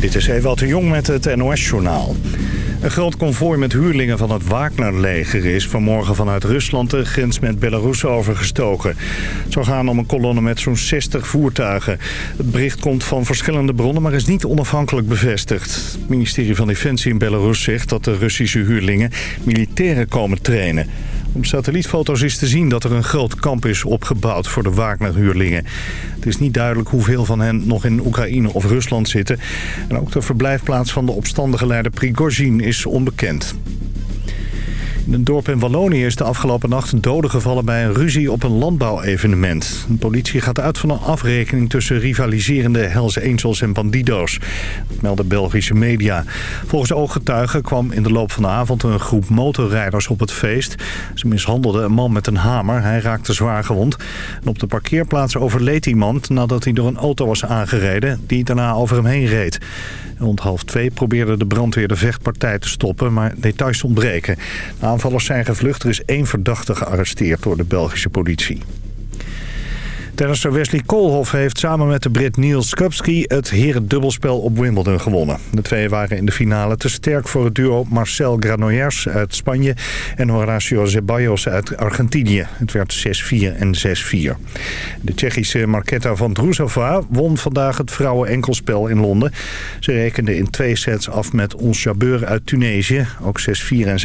Dit is Ewald de Jong met het NOS-journaal. Een groot konvooi met huurlingen van het Wagner-leger is vanmorgen vanuit Rusland de grens met Belarus overgestoken. Het zou gaan om een kolonne met zo'n 60 voertuigen. Het bericht komt van verschillende bronnen, maar is niet onafhankelijk bevestigd. Het ministerie van Defensie in Belarus zegt dat de Russische huurlingen militairen komen trainen. Op satellietfoto's is te zien dat er een groot kamp is opgebouwd voor de Wagner-huurlingen. Het is niet duidelijk hoeveel van hen nog in Oekraïne of Rusland zitten. En ook de verblijfplaats van de opstandige leider Prigozhin is onbekend. In een dorp in Wallonië is de afgelopen nacht een dode gevallen bij een ruzie op een landbouwevenement. De politie gaat uit van een afrekening tussen rivaliserende Hells Angels en Bandido's. Dat melden Belgische media. Volgens ooggetuigen kwam in de loop van de avond een groep motorrijders op het feest. Ze mishandelden een man met een hamer. Hij raakte zwaar gewond. En op de parkeerplaats overleed iemand nadat hij door een auto was aangereden die daarna over hem heen reed. Rond half twee probeerde de brandweer de vechtpartij te stoppen, maar details ontbreken. De aanvallers zijn gevlucht. Er is één verdachte gearresteerd door de Belgische politie. Tennisser Wesley Koolhof heeft samen met de Brit Niels Skupski het herendubbelspel op Wimbledon gewonnen. De twee waren in de finale te sterk voor het duo Marcel Granollers uit Spanje en Horacio Zeballos uit Argentinië. Het werd 6-4 en 6-4. De Tsjechische Marketa van Druzova won vandaag het vrouwen-enkelspel in Londen. Ze rekende in twee sets af met Ons Jabeur uit Tunesië, ook 6-4 en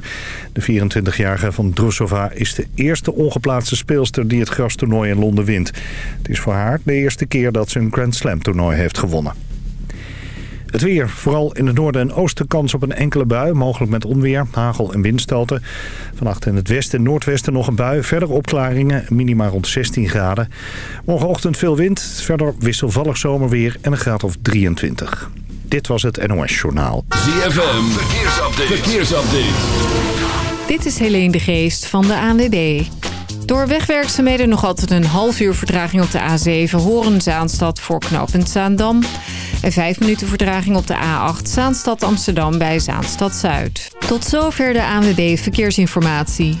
6-4. De 24-jarige van Druzova is de eerste ongeplaatste speelster die het grastoernooi in Londen wint. Het is voor haar de eerste keer dat ze een Grand Slam toernooi heeft gewonnen. Het weer. Vooral in het noorden en oosten kans op een enkele bui. Mogelijk met onweer, hagel en windstoten. Vannacht in het westen en noordwesten nog een bui. Verder opklaringen, minima rond 16 graden. Morgenochtend veel wind. Verder wisselvallig zomerweer en een graad of 23. Dit was het NOS Journaal. ZFM. Verkeersupdate. Verkeersupdate. Dit is Helene de Geest van de ANWB. Door wegwerkzaamheden nog altijd een half uur vertraging op de A7 Horen-Zaanstad voor knooppunt Zaandam. En vijf minuten vertraging op de A8 Zaanstad Amsterdam bij Zaanstad Zuid. Tot zover de ANWB Verkeersinformatie.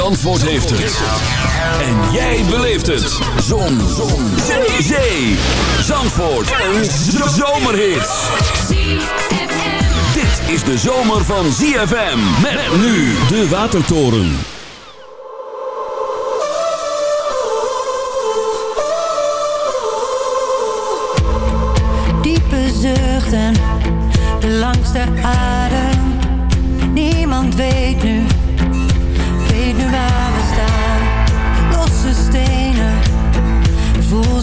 Zandvoort heeft het. En jij beleeft het. Zon. Zon. Zee. Zandvoort. Een zomerhit. Dit is de zomer van ZFM. Met nu de Watertoren. Diepe zuchten, de langste adem. Niemand weet nu,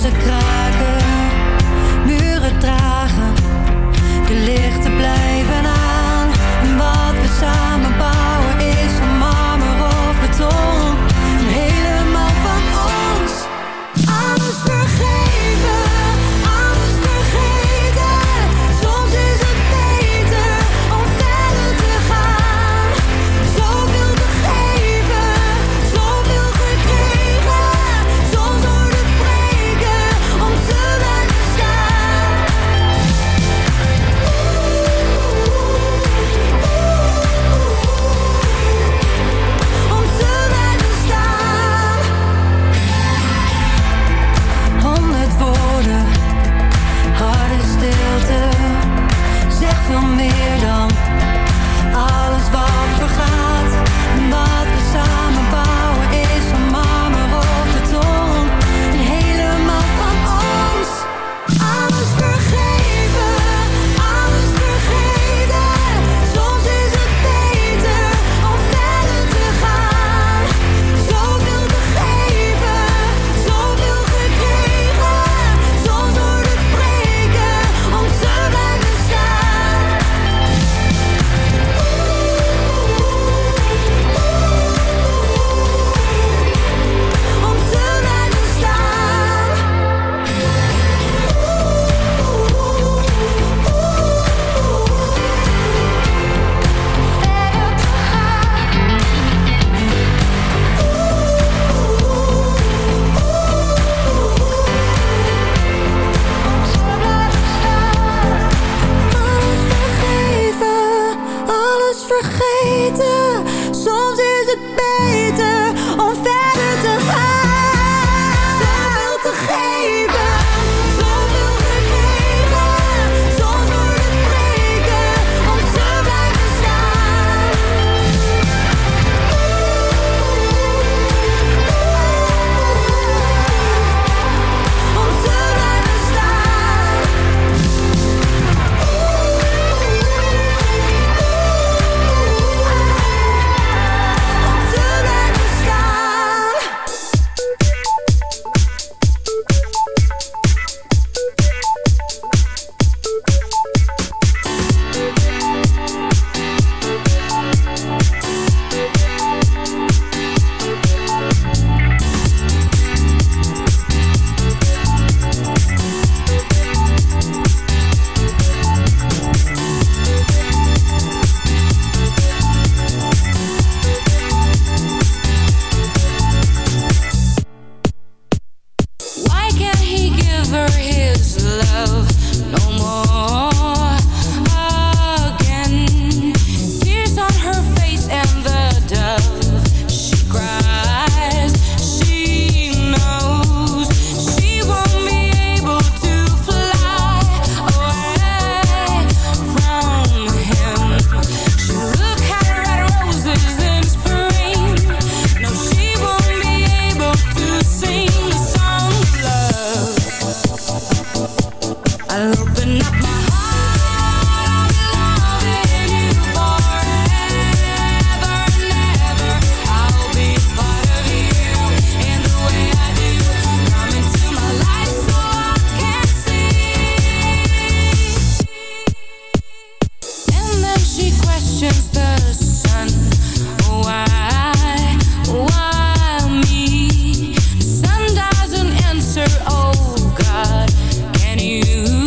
The. kraken. Can you?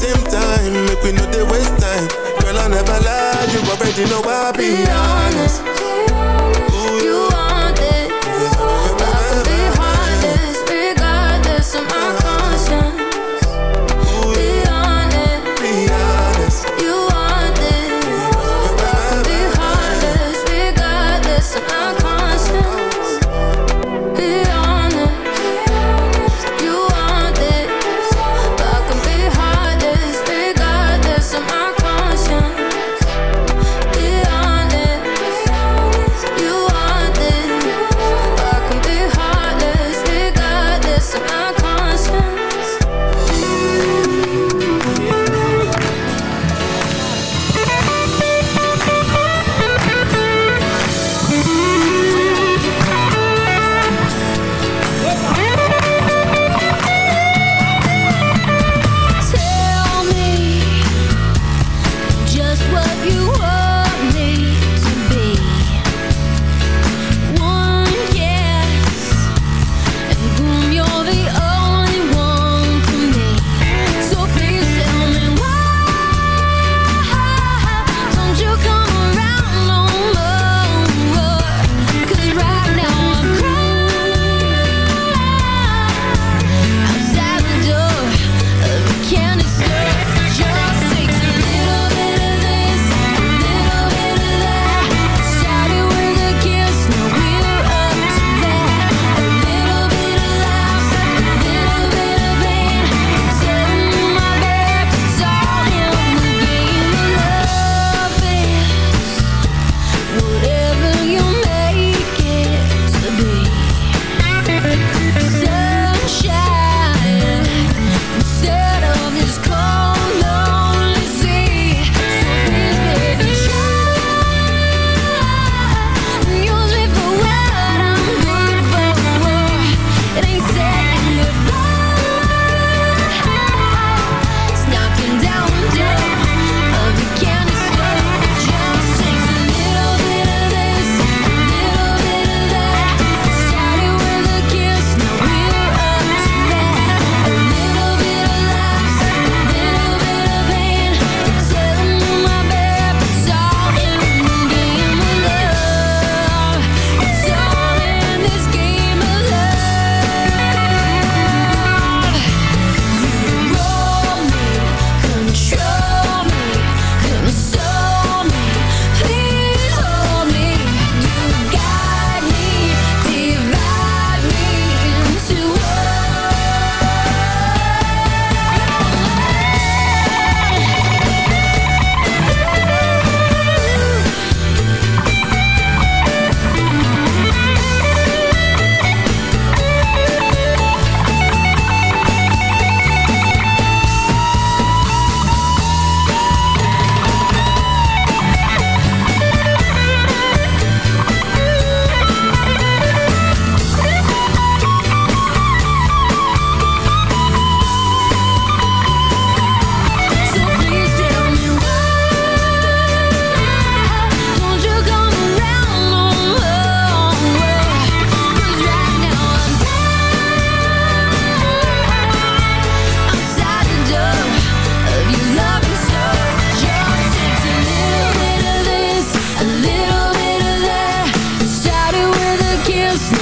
same time. Make we know they waste time. Girl I never lie. You already know I be Be honest,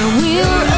we were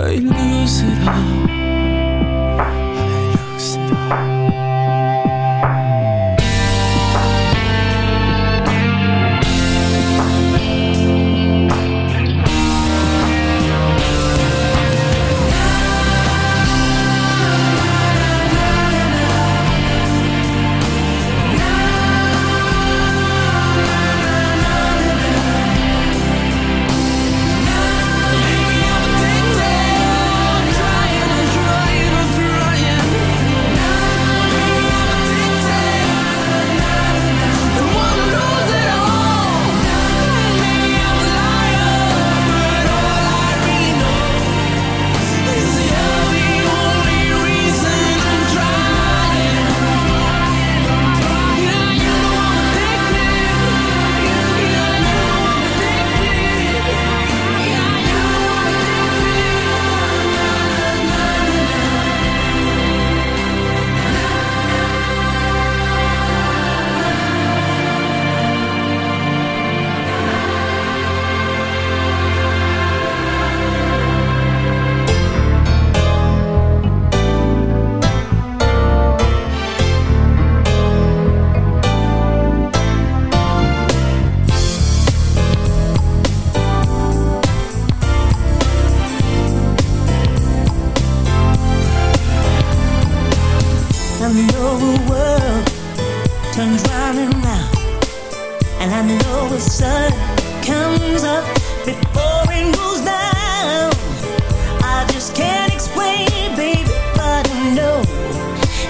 I lose it all. I lose it all.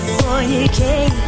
before you came.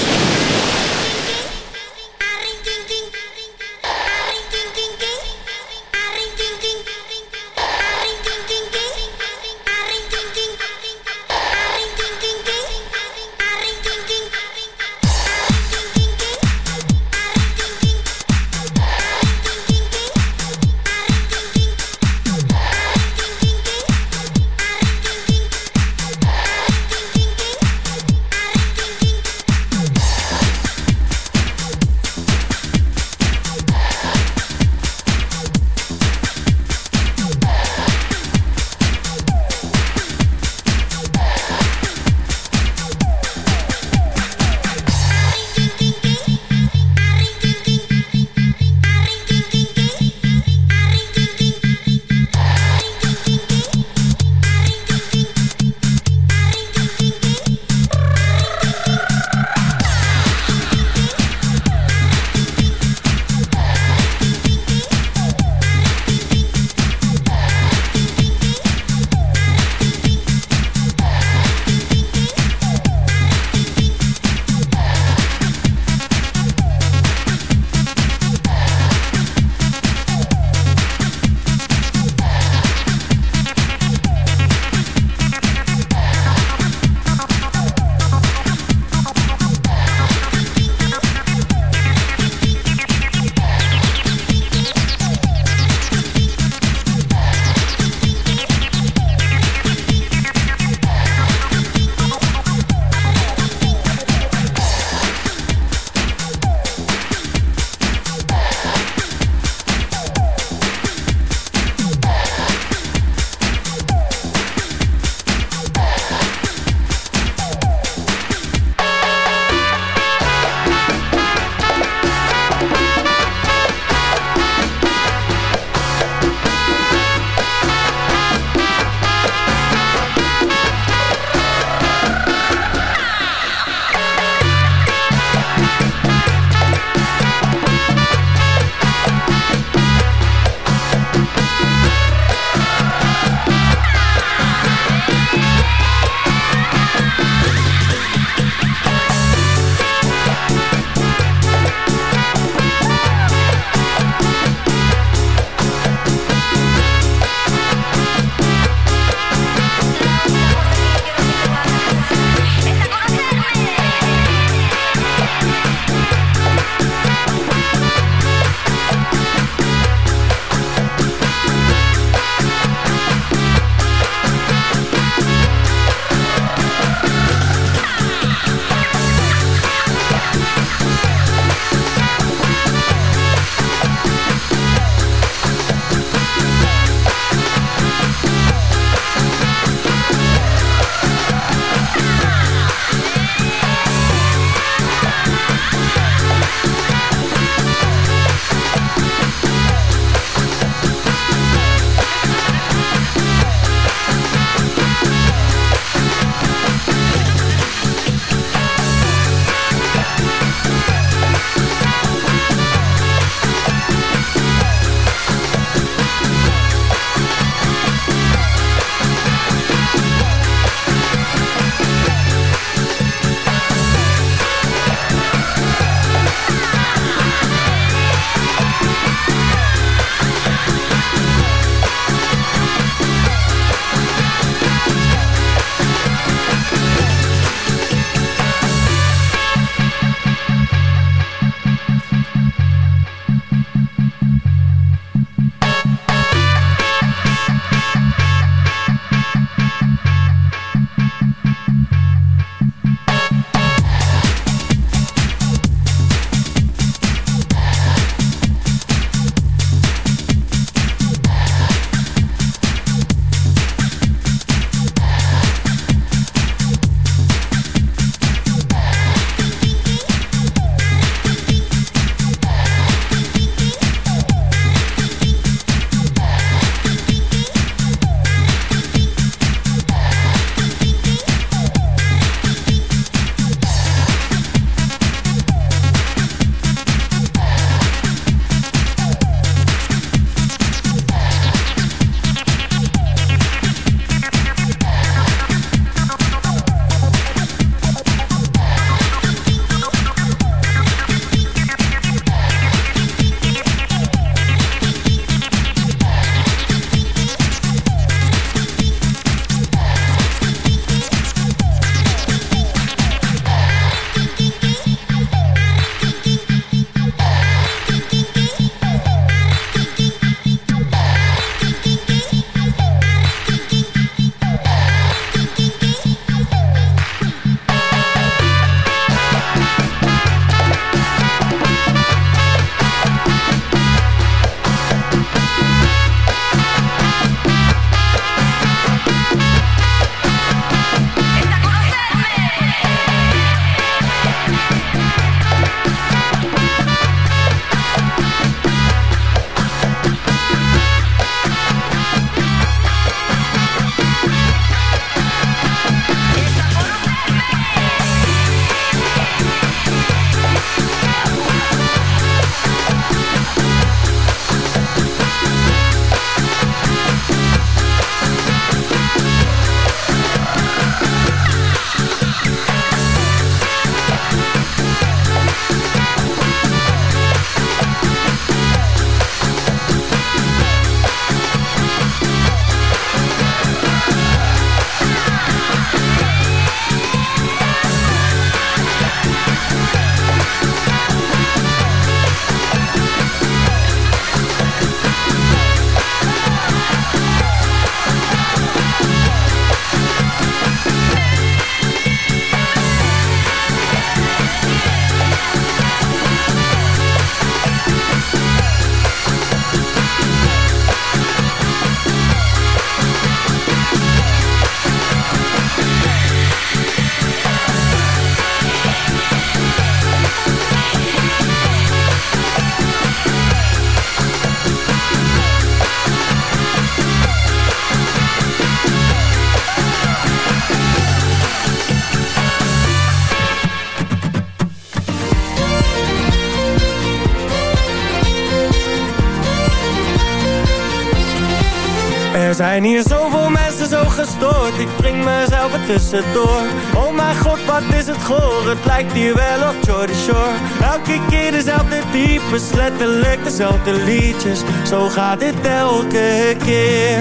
Zijn hier zoveel mensen zo gestoord. Ik breng mezelf er tussendoor. Oh mijn god, wat is het goor? Het lijkt hier wel op Jordy Shore. Elke keer dezelfde types Letterlijk dezelfde liedjes. Zo gaat dit elke keer.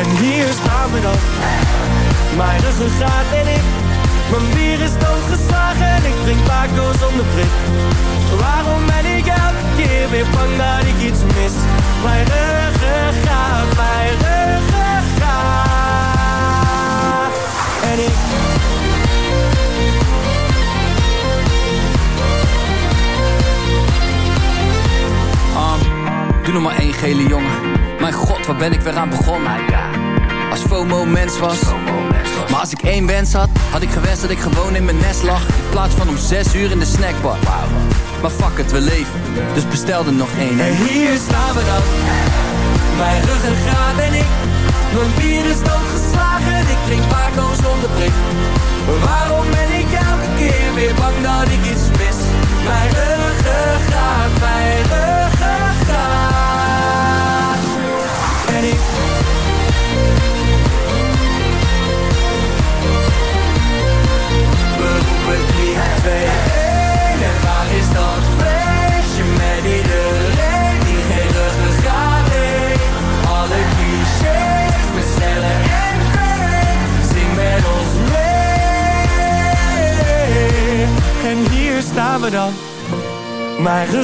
En hier staan we dan. Mijn ruggengraat en ik Mijn bier is doodgeslagen En ik drink Paco zonder prik Waarom ben ik elke keer weer bang dat ik iets mis Mijn ruggengraat, mijn ruggengraat En ik Um, doe nog maar één gele jongen. Mijn god, waar ben ik weer aan begonnen? Als FOMO mens was. Maar als ik één wens had, had ik gewenst dat ik gewoon in mijn nest lag. In plaats van om zes uur in de snackbar. Maar fuck het, we leven. Dus bestel er nog één. En hier staan we dan Mijn ruggengraat en ik Mijn bier is doodgeslagen Ik drink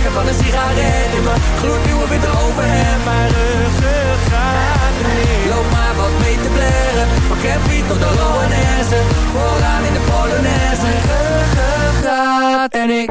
Brandvlekken van een sigaret in mijn gloednieuwe witte overhemd. Mijn ruggengraat remix. Loop maar wat mee te blaren. Van Campy tot de Loanesse. Vooraan in de Polonaise. Ruggengraat en ik.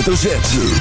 Hoofdletter Z.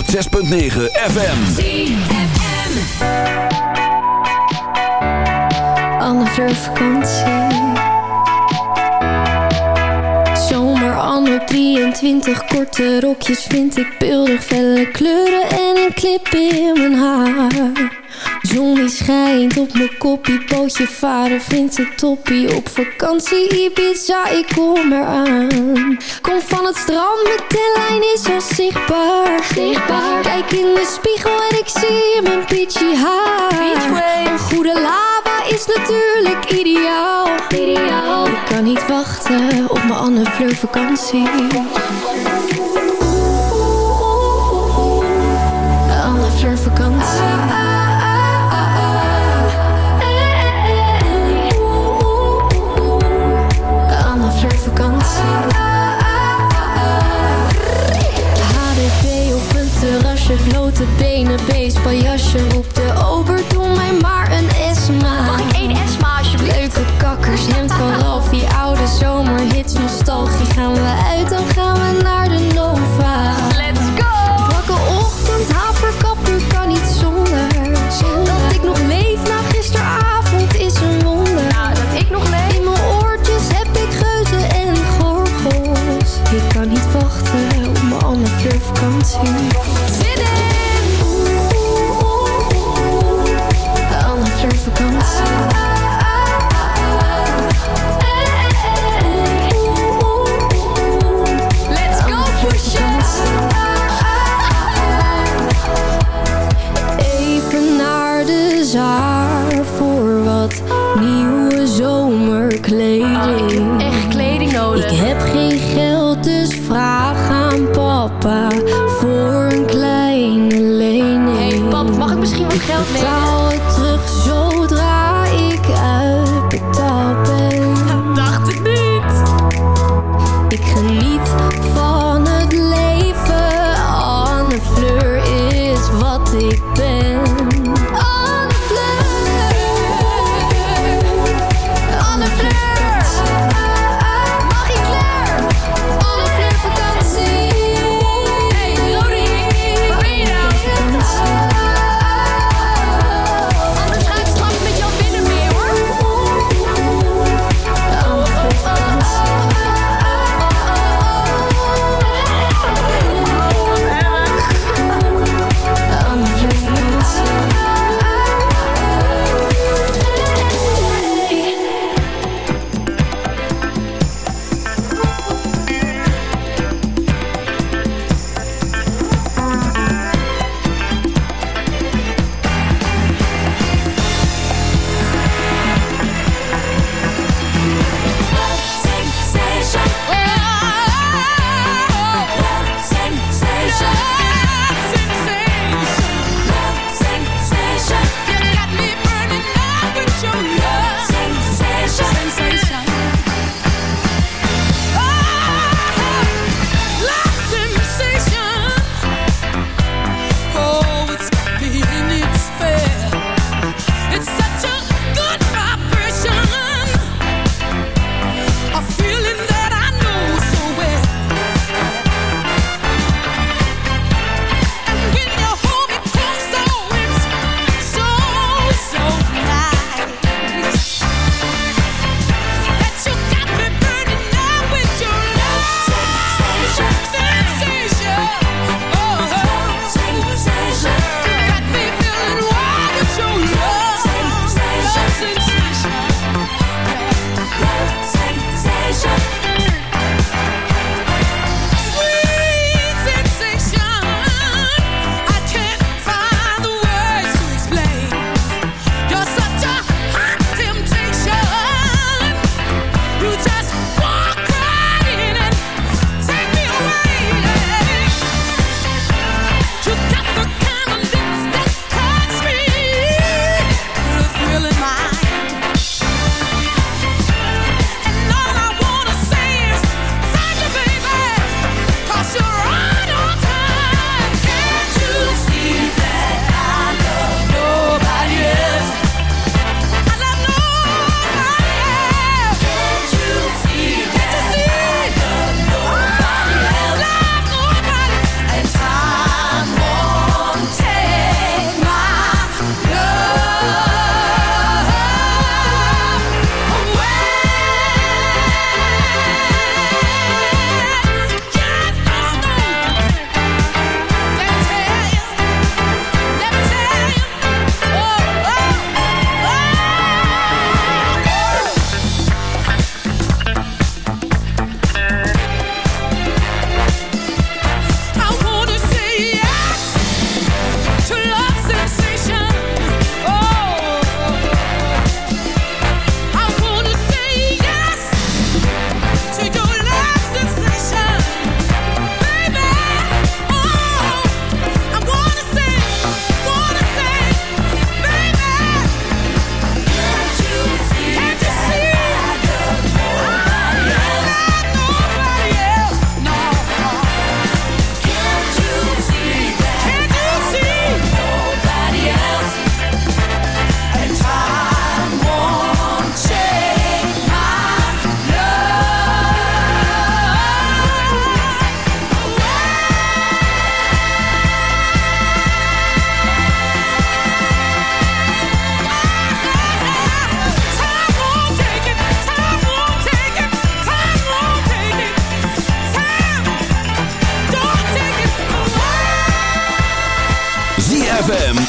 6.9 FM. Alle vakantie. Zomer anno 23, korte rokjes vind ik beeldig. Felle kleuren en een clip in mijn haar. Zon die schijnt op mijn koppie, pootje varen vindt ik toppie. Op vakantie Ibiza, ik kom eraan van het strand, de tenlijn is al zichtbaar. zichtbaar. Kijk in de spiegel en ik zie mijn peachy haar. Een goede lava is natuurlijk ideaal. ideaal. Ik kan niet wachten op mijn Anne Fleur vakantie.